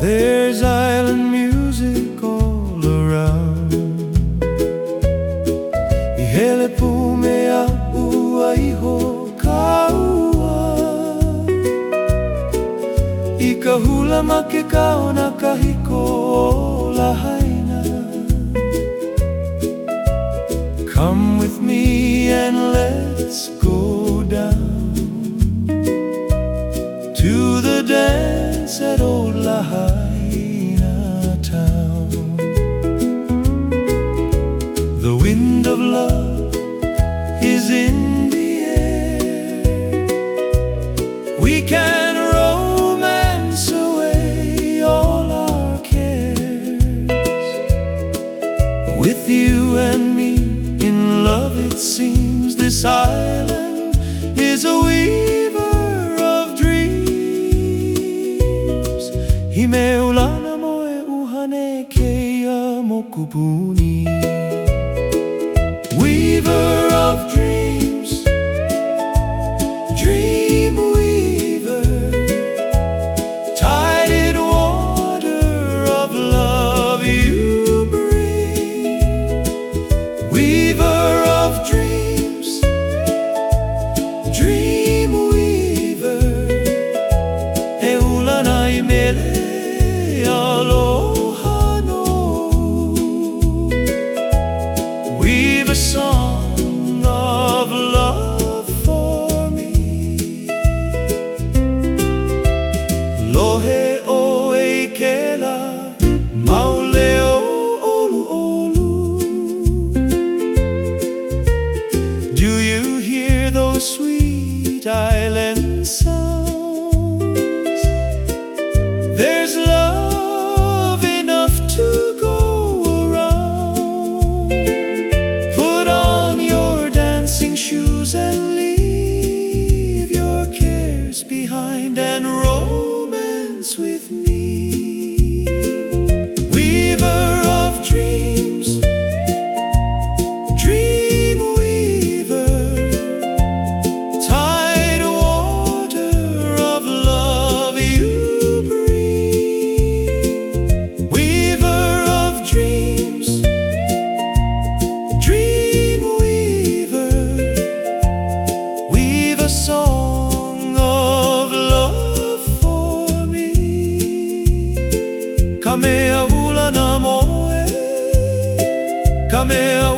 There's island music all around. Ihele pume ya ua iho kaua. Ikahula makekao na kahiko o lahaina. Come with me and let's go down to the dance at Old Lahaina. The wind of love is in the air. We can romance away all our cares. With you and me in love, it seems this island He me ulana mo e uhane keia mo. Mo kupuni. Lohe Kamea ula moe, kamea